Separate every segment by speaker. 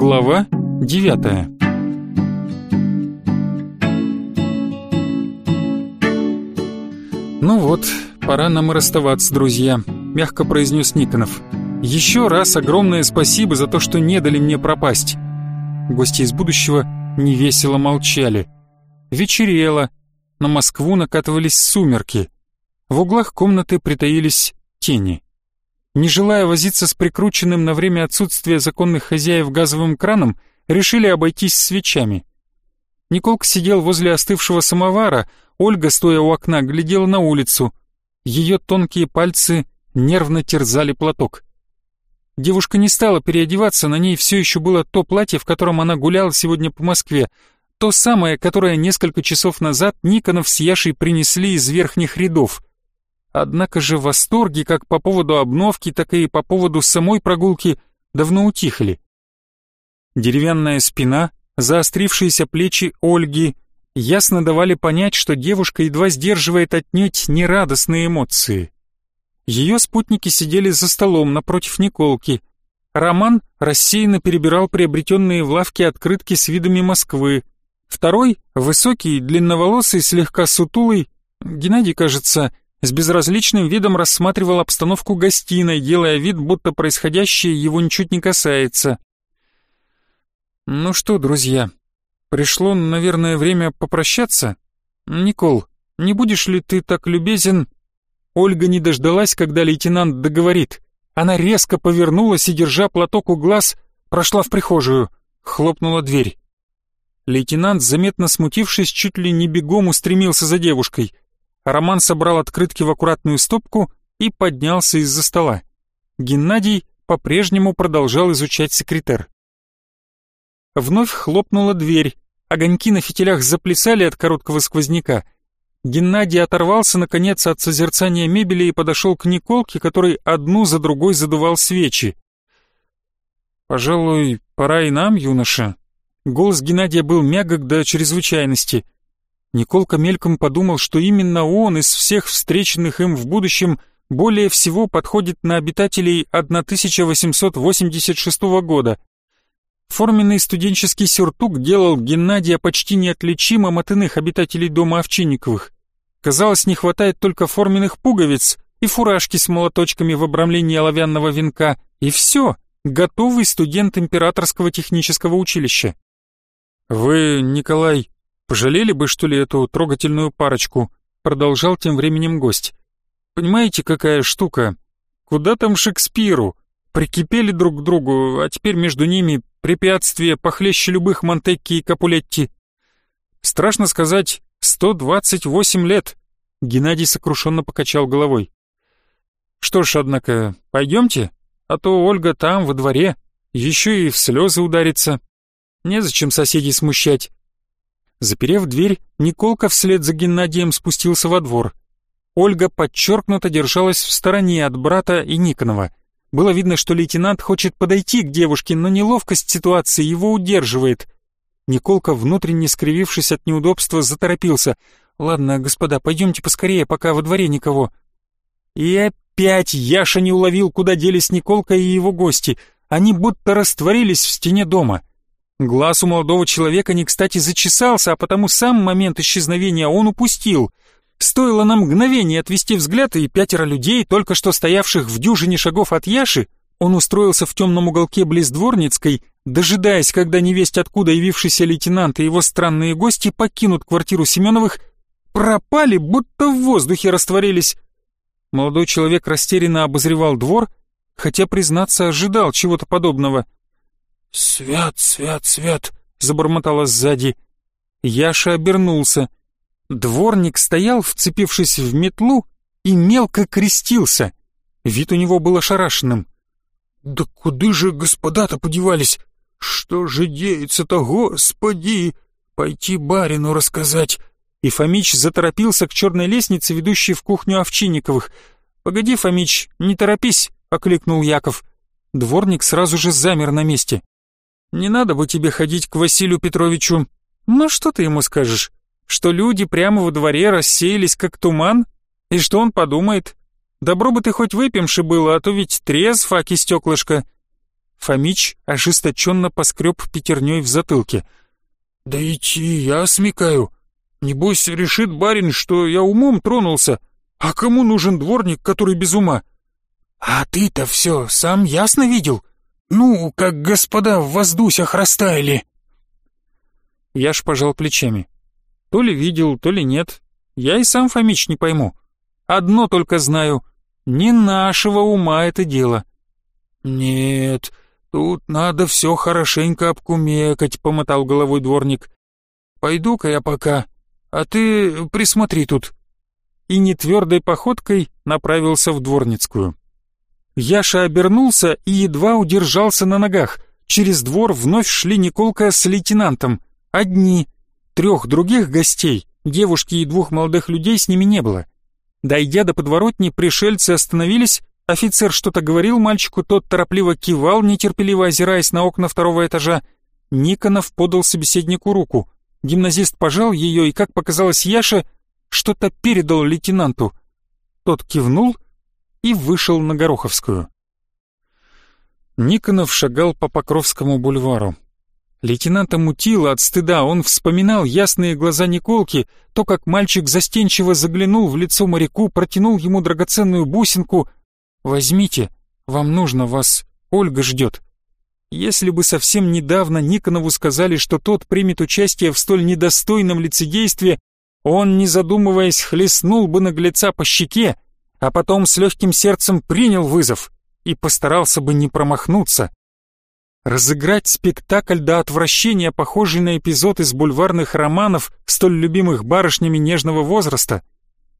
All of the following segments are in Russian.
Speaker 1: Глава 9 «Ну вот, пора нам и расставаться, друзья», — мягко произнес Никонов. «Еще раз огромное спасибо за то, что не дали мне пропасть». Гости из будущего невесело молчали. Вечерело, на Москву накатывались сумерки. В углах комнаты притаились тени не желая возиться с прикрученным на время отсутствия законных хозяев газовым краном, решили обойтись свечами. Николка сидел возле остывшего самовара, Ольга, стоя у окна, глядела на улицу. Ее тонкие пальцы нервно терзали платок. Девушка не стала переодеваться, на ней все еще было то платье, в котором она гуляла сегодня по Москве, то самое, которое несколько часов назад Никонов с Яшей принесли из верхних рядов — Однако же восторги как по поводу обновки, так и по поводу самой прогулки давно утихли. Деревянная спина, заострившиеся плечи Ольги ясно давали понять, что девушка едва сдерживает отнюдь нерадостные эмоции. Ее спутники сидели за столом напротив Николки. Роман рассеянно перебирал приобретенные в лавке открытки с видами Москвы. Второй, высокий, длинноволосый, слегка сутулый, Геннадий, кажется, с безразличным видом рассматривал обстановку гостиной, делая вид, будто происходящее его ничуть не касается. «Ну что, друзья, пришло, наверное, время попрощаться? Никол, не будешь ли ты так любезен?» Ольга не дождалась, когда лейтенант договорит. Она резко повернулась и, держа платок у глаз, прошла в прихожую, хлопнула дверь. Лейтенант, заметно смутившись, чуть ли не бегом устремился за девушкой — Роман собрал открытки в аккуратную стопку и поднялся из-за стола. Геннадий по-прежнему продолжал изучать секретер. Вновь хлопнула дверь, огоньки на фитилях заплясали от короткого сквозняка. Геннадий оторвался, наконец, от созерцания мебели и подошел к Николке, который одну за другой задувал свечи. «Пожалуй, пора и нам, юноша». Голос Геннадия был мягок до чрезвычайности — Николка мельком подумал, что именно он из всех встреченных им в будущем более всего подходит на обитателей 1886 года. Форменный студенческий сюртук делал Геннадия почти неотличимым от иных обитателей дома Овчинниковых. Казалось, не хватает только форменных пуговиц и фуражки с молоточками в обрамлении оловянного венка, и все, готовый студент Императорского технического училища. «Вы, Николай, Пожалели бы, что ли, эту трогательную парочку, продолжал тем временем гость. Понимаете, какая штука? Куда там Шекспиру? Прикипели друг к другу, а теперь между ними препятствия похлеще любых Монтекки и Капулетти. Страшно сказать, 128 лет. Геннадий сокрушенно покачал головой. Что ж, однако, пойдемте, а то Ольга там, во дворе, еще и в слезы ударится. Незачем соседей смущать. Заперев дверь, Николка вслед за Геннадием спустился во двор. Ольга подчеркнуто держалась в стороне от брата и Никонова. Было видно, что лейтенант хочет подойти к девушке, но неловкость ситуации его удерживает. Николка, внутренне скривившись от неудобства, заторопился. «Ладно, господа, пойдемте поскорее, пока во дворе никого». И опять Яша не уловил, куда делись Николка и его гости. Они будто растворились в стене дома. Глаз у молодого человека не кстати зачесался, а потому сам момент исчезновения он упустил. Стоило нам мгновение отвести взгляд, и пятеро людей, только что стоявших в дюжине шагов от Яши, он устроился в темном уголке близ Дворницкой, дожидаясь, когда невесть откуда явившийся лейтенант и его странные гости покинут квартиру Семеновых, пропали, будто в воздухе растворились. Молодой человек растерянно обозревал двор, хотя, признаться, ожидал чего-то подобного — «Свят, свят, свят!» — забормотала сзади. Яша обернулся. Дворник стоял, вцепившись в метлу, и мелко крестился. Вид у него был ошарашенным. «Да куды же господа-то подевались? Что же деется-то, господи? Пойти барину рассказать!» И Фомич заторопился к черной лестнице, ведущей в кухню Овчинниковых. «Погоди, Фомич, не торопись!» — окликнул Яков. Дворник сразу же замер на месте. Не надо бы тебе ходить к Василию Петровичу. Ну что ты ему скажешь? Что люди прямо во дворе рассеялись как туман? И что он подумает? Добро бы ты хоть выпьемши было, а то ведь трезв, аки стеклышко». Фомич ожесточенно поскреб пятерней в затылке. «Да идти, я смекаю. Небось, решит барин, что я умом тронулся. А кому нужен дворник, который без ума?» «А ты-то все сам ясно видел?» Ну, как господа в воздусях растаяли!» Я ж пожал плечами. То ли видел, то ли нет. Я и сам Фомич не пойму. Одно только знаю. Не нашего ума это дело. «Нет, тут надо все хорошенько обкумекать», — помотал головой дворник. «Пойду-ка я пока, а ты присмотри тут». И нетвердой походкой направился в Дворницкую. Яша обернулся и едва удержался на ногах. Через двор вновь шли Николка с лейтенантом. Одни. Трех других гостей, девушки и двух молодых людей, с ними не было. Дойдя до подворотни, пришельцы остановились, офицер что-то говорил мальчику, тот торопливо кивал, нетерпеливо озираясь на окна второго этажа. Никонов подал собеседнику руку. Гимназист пожал ее и, как показалось Яше, что-то передал лейтенанту. Тот кивнул и и вышел на Гороховскую. Никонов шагал по Покровскому бульвару. Лейтенанта мутило от стыда, он вспоминал ясные глаза Николки, то, как мальчик застенчиво заглянул в лицо моряку, протянул ему драгоценную бусинку. «Возьмите, вам нужно, вас Ольга ждет». Если бы совсем недавно Никонову сказали, что тот примет участие в столь недостойном лицедействе, он, не задумываясь, хлестнул бы наглеца по щеке, а потом с легким сердцем принял вызов и постарался бы не промахнуться. Разыграть спектакль до отвращения, похожий на эпизод из бульварных романов, столь любимых барышнями нежного возраста.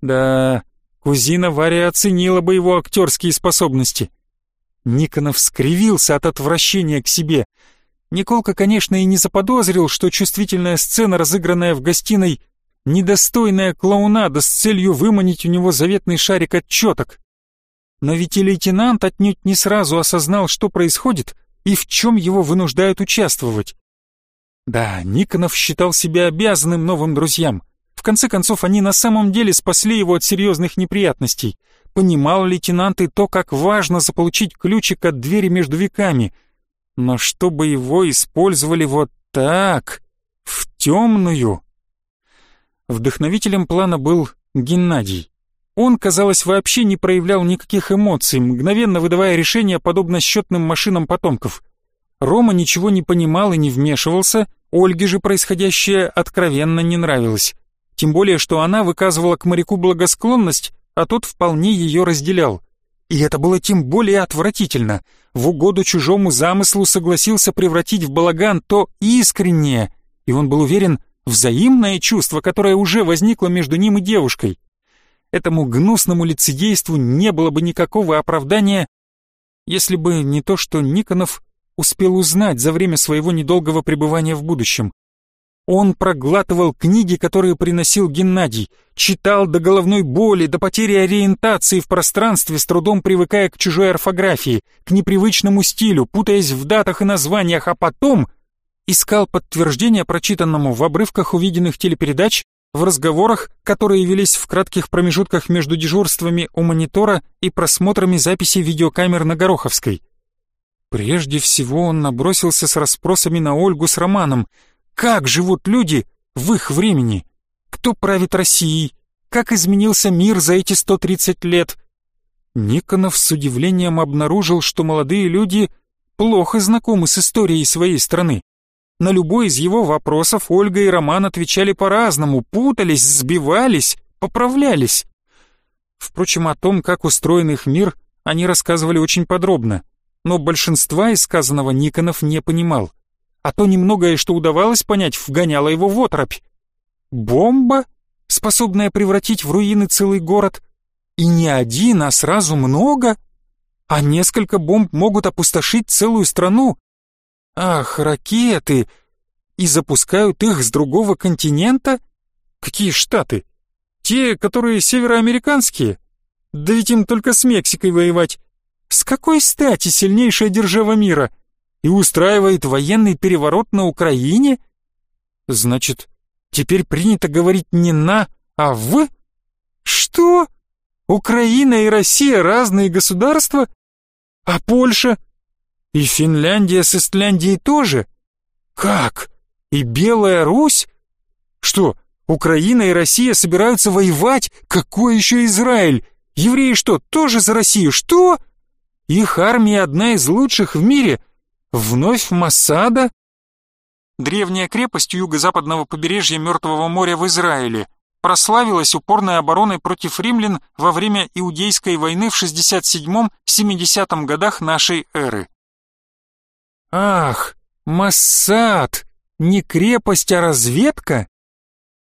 Speaker 1: Да, кузина Варя оценила бы его актерские способности. Никонов скривился от отвращения к себе. Николка, конечно, и не заподозрил, что чувствительная сцена, разыгранная в гостиной, недостойная клоунада с целью выманить у него заветный шарик отчеток. Но ведь и лейтенант отнюдь не сразу осознал, что происходит и в чем его вынуждают участвовать. Да, Никонов считал себя обязанным новым друзьям. В конце концов, они на самом деле спасли его от серьезных неприятностей. Понимал лейтенант и то, как важно заполучить ключик от двери между веками. Но чтобы его использовали вот так, в темную... Вдохновителем плана был Геннадий. Он, казалось, вообще не проявлял никаких эмоций, мгновенно выдавая решения, подобно счетным машинам потомков. Рома ничего не понимал и не вмешивался, Ольге же происходящее откровенно не нравилось. Тем более, что она выказывала к моряку благосклонность, а тот вполне ее разделял. И это было тем более отвратительно. В угоду чужому замыслу согласился превратить в балаган то искреннее, и он был уверен, взаимное чувство, которое уже возникло между ним и девушкой. Этому гнусному лицедейству не было бы никакого оправдания, если бы не то, что Никонов успел узнать за время своего недолгого пребывания в будущем. Он проглатывал книги, которые приносил Геннадий, читал до головной боли, до потери ориентации в пространстве, с трудом привыкая к чужой орфографии, к непривычному стилю, путаясь в датах и названиях, а потом искал подтверждение прочитанному в обрывках увиденных телепередач, в разговорах, которые велись в кратких промежутках между дежурствами у монитора и просмотрами записей видеокамер на Гороховской. Прежде всего он набросился с расспросами на Ольгу с Романом. Как живут люди в их времени? Кто правит Россией? Как изменился мир за эти 130 лет? Никонов с удивлением обнаружил, что молодые люди плохо знакомы с историей своей страны. На любой из его вопросов Ольга и Роман отвечали по-разному, путались, сбивались, поправлялись. Впрочем, о том, как устроен их мир, они рассказывали очень подробно, но большинства из сказанного Никонов не понимал. А то немногое, что удавалось понять, вгоняло его в отропь. Бомба, способная превратить в руины целый город, и не один, а сразу много, а несколько бомб могут опустошить целую страну, «Ах, ракеты! И запускают их с другого континента? Какие штаты? Те, которые североамериканские? Да ведь им только с Мексикой воевать. С какой стати сильнейшая держава мира? И устраивает военный переворот на Украине? Значит, теперь принято говорить не «на», а «в»? Что? Украина и Россия разные государства? А Польша? И Финляндия с Истляндией тоже? Как? И Белая Русь? Что, Украина и Россия собираются воевать? Какой еще Израиль? Евреи что, тоже за Россию? Что? Их армия одна из лучших в мире. Вновь Масада? Древняя крепость юго-западного побережья Мертвого моря в Израиле прославилась упорной обороной против римлян во время Иудейской войны в 67-70 годах нашей эры. Ах, Массад! Не крепость, а разведка?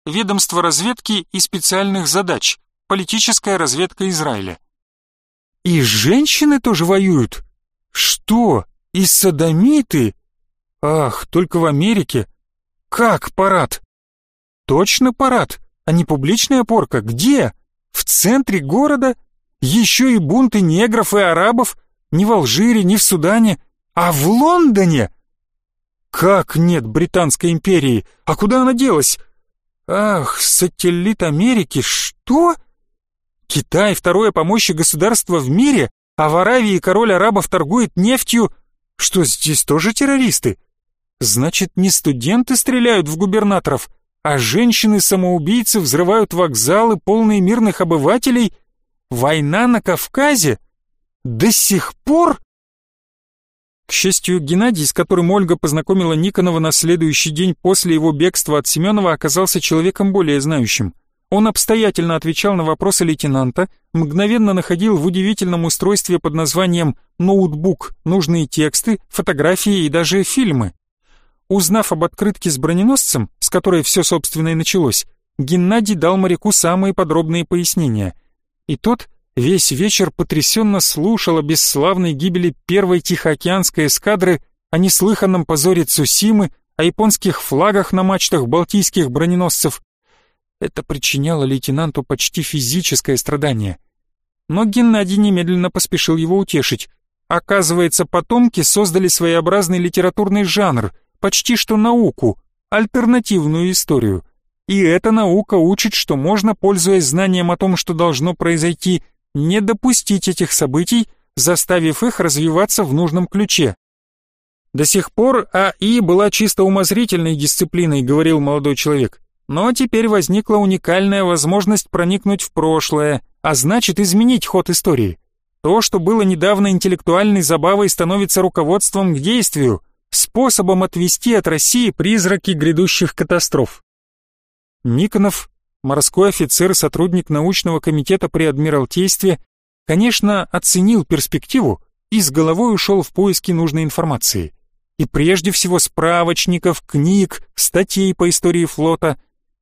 Speaker 1: Ведомство разведки и специальных задач. Политическая разведка Израиля. И женщины тоже воюют? Что? И садомиты? Ах, только в Америке. Как парад? Точно парад, а не публичная порка. Где? В центре города? Еще и бунты негров и арабов? Ни в Алжире, ни в Судане. А в Лондоне? Как нет Британской империи? А куда она делась? Ах, сателлит Америки, что? Китай второе по мощи государство в мире, а в Аравии король арабов торгует нефтью. Что, здесь тоже террористы? Значит, не студенты стреляют в губернаторов, а женщины-самоубийцы взрывают вокзалы, полные мирных обывателей? Война на Кавказе? До сих пор? К счастью, Геннадий, с которым Ольга познакомила Никонова на следующий день после его бегства от Семенова, оказался человеком более знающим. Он обстоятельно отвечал на вопросы лейтенанта, мгновенно находил в удивительном устройстве под названием «ноутбук» нужные тексты, фотографии и даже фильмы. Узнав об открытке с броненосцем, с которой все, собственно, и началось, Геннадий дал моряку самые подробные пояснения. И тот, весь вечер потрясенно слушал о бесславной гибели первой Тихоокеанской эскадры, о неслыханном позоре Цусимы, о японских флагах на мачтах балтийских броненосцев. Это причиняло лейтенанту почти физическое страдание. Но Геннадий немедленно поспешил его утешить. Оказывается, потомки создали своеобразный литературный жанр, почти что науку, альтернативную историю. И эта наука учит, что можно, пользуясь знанием о том, что должно произойти, не допустить этих событий, заставив их развиваться в нужном ключе. До сих пор АИ была чисто умозрительной дисциплиной, говорил молодой человек, но теперь возникла уникальная возможность проникнуть в прошлое, а значит изменить ход истории. То, что было недавно интеллектуальной забавой, становится руководством к действию, способом отвести от России призраки грядущих катастроф. Никонов морской офицер и сотрудник научного комитета при Адмиралтействе, конечно, оценил перспективу и с головой ушел в поиски нужной информации. И прежде всего справочников, книг, статей по истории флота.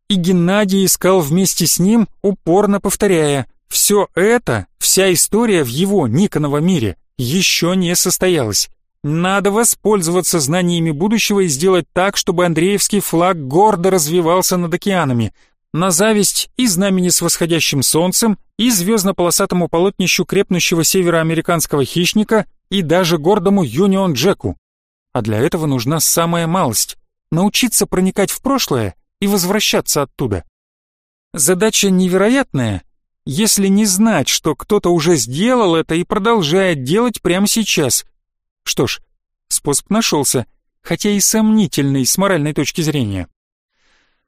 Speaker 1: И Геннадий искал вместе с ним, упорно повторяя, все это, вся история в его Никонова мире еще не состоялась. Надо воспользоваться знаниями будущего и сделать так, чтобы Андреевский флаг гордо развивался над океанами, на зависть и знамени с восходящим солнцем, и звездно-полосатому полотнищу крепнущего североамериканского хищника, и даже гордому Юнион Джеку. А для этого нужна самая малость — научиться проникать в прошлое и возвращаться оттуда. Задача невероятная, если не знать, что кто-то уже сделал это и продолжает делать прямо сейчас. Что ж, способ нашелся, хотя и сомнительный с моральной точки зрения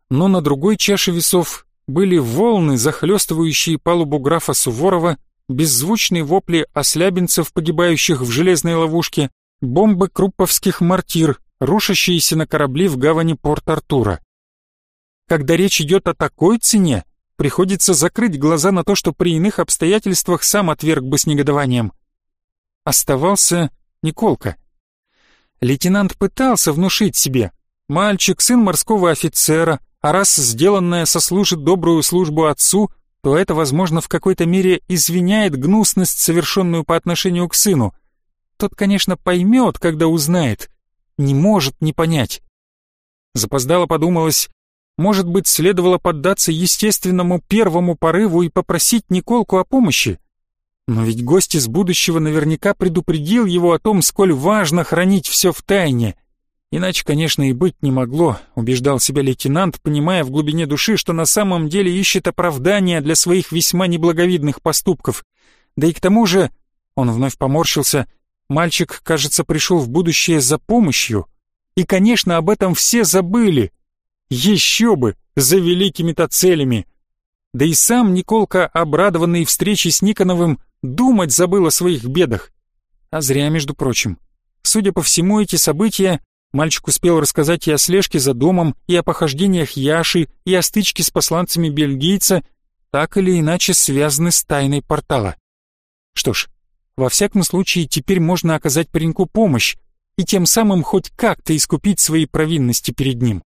Speaker 1: но на другой чаше весов были волны, захлестывающие палубу графа Суворова, беззвучные вопли ослябинцев, погибающих в железной ловушке, бомбы крупповских мортир, рушащиеся на корабли в гавани Порт-Артура. Когда речь идет о такой цене, приходится закрыть глаза на то, что при иных обстоятельствах сам отверг бы с негодованием. Оставался Николка. Лейтенант пытался внушить себе, мальчик, сын морского офицера, а раз сделанное сослужит добрую службу отцу, то это, возможно, в какой-то мере извиняет гнусность, совершенную по отношению к сыну. Тот, конечно, поймет, когда узнает, не может не понять. Запоздало подумалось, может быть, следовало поддаться естественному первому порыву и попросить Николку о помощи? Но ведь гость из будущего наверняка предупредил его о том, сколь важно хранить все в тайне — Иначе, конечно, и быть не могло, убеждал себя лейтенант, понимая в глубине души, что на самом деле ищет оправдания для своих весьма неблаговидных поступков. Да и к тому же, он вновь поморщился, мальчик, кажется, пришел в будущее за помощью. И, конечно, об этом все забыли. Еще бы, за великими-то целями. Да и сам Николка, обрадованный встречей с Никоновым, думать забыл о своих бедах. А зря, между прочим. Судя по всему, эти события Мальчик успел рассказать и о слежке за домом, и о похождениях Яши, и о стычке с посланцами бельгийца, так или иначе связаны с тайной портала. Что ж, во всяком случае, теперь можно оказать пареньку помощь и тем самым хоть как-то искупить свои провинности перед ним.